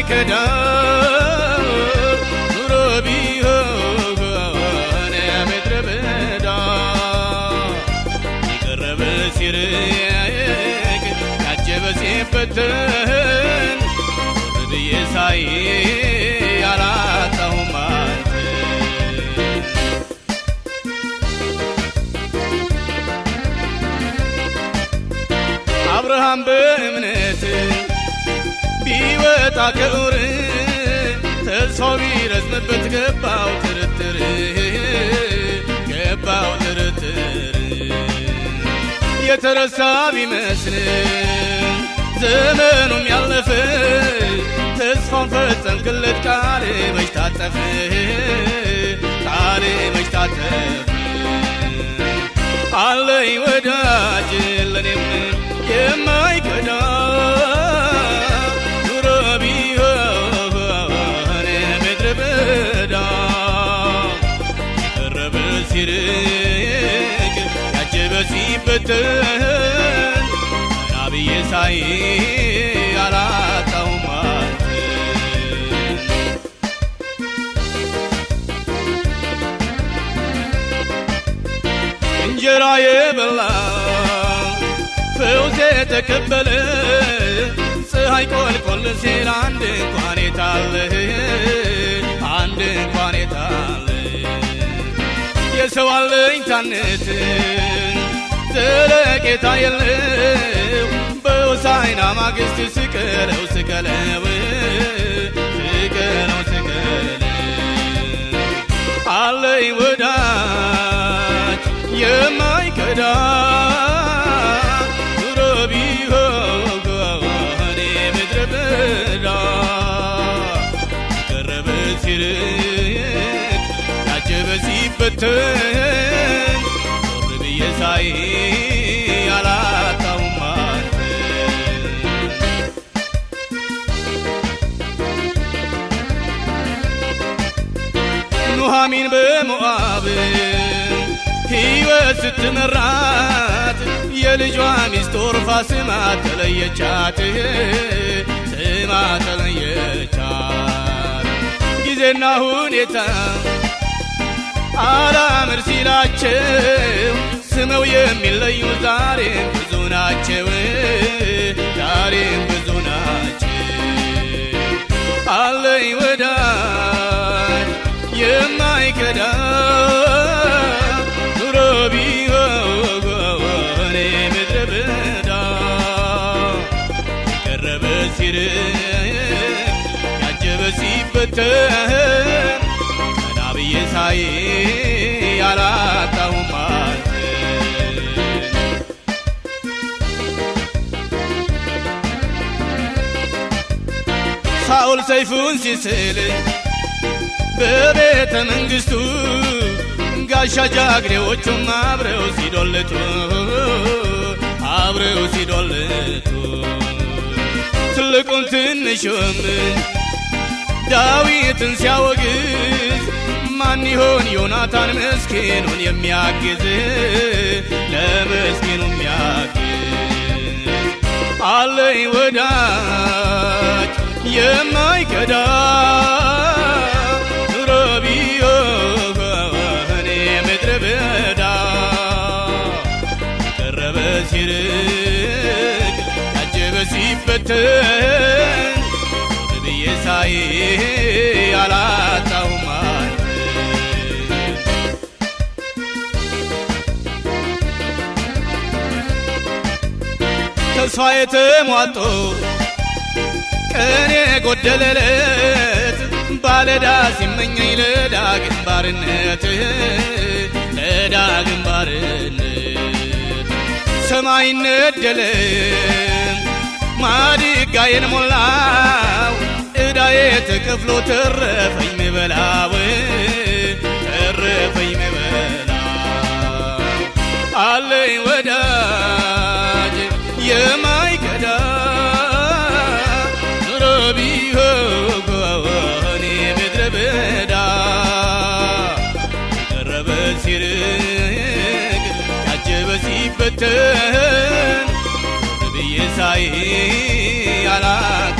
የማይከዳ ኑሮ ቢሆን ምድረ አብርሃም በእምነት ቢወጣ ከኡር ተስፋው ቢረዝምበት ገባው ጥርጥር ገባው ጥርጥር። የተረሳ ቢመስል ዘመኑም ያለፈ ተስፋውን ፈጸምክለት። ቃል መች ታጠፈ? ቃል መች ታጠፈ? አለኝ ወዳጅ የቀረበ ሲርቅ ያጀበ ሲበተን ቀና ብዬ ሳይ አላጣሁም አንተን እንጀራ የበላ ፈውስ የተቀበለ ፀሐይ ቆልቆል ሲል አንድ እንኳን የታለ አንድ እንኳን የታለ የሰው አለኝታነት ዘለቄታ የለው በሆሳዕና ማግስት ስቀለው ስቀለው ስቀለው ስቀለው። አለኝ ወዳጅ የማይከዳ ኑሮ ቢሆን ምድረ በዳ ሲበተን ዞር ብዬ ሳይ ኑሃሚን በሞዓብ ሕይወት ስትመራት የልጇ ሚስት ኦርፋ ስማ ተለየቻት ስማ ተለየቻት። ጊዜና ሁኔታ አላምር ሲላቸው ስመው የሚለዩ ዛሬም ብዙ ናቸው ዛሬም ብዙ ናቸው። አለኝ ወዳጅ የማይከዳ ኑሮ ያጀበ ሲበተን ሳኦል ሰይፉን ሲስል በቤተ መንግሥቱ ጋሻ ጃግሬዎቹም አብረው ሲዶልቱ አብረው ሲዶልቱ። ትልቁን ትንሹም ዳዊትን ሲያወግዝ ማን ይሆን ዮናታን ምስኪኑን የሚያግዝ? ለምስኪኑ የሚያግዝ አለኝ ወዳጅ የማይከዳ ምድረ በዳ ቀረበ ሲርቅ አላጣሁም አንተን ተስፋ የተሟጦ ቀን የጎደለለት ባለዳ ሲመኘኝ ለዳግም ባርነት ለዳግም ባርነት ሰማይ ነደለም ማድጋዬን ሞላው ዕዳዬ ተከፍሎ ተረፈኝ ምበላው ተረፈኝ ምበላው አለኝ ያጀበ ሲበተን ብዬ ሳይ አላጣ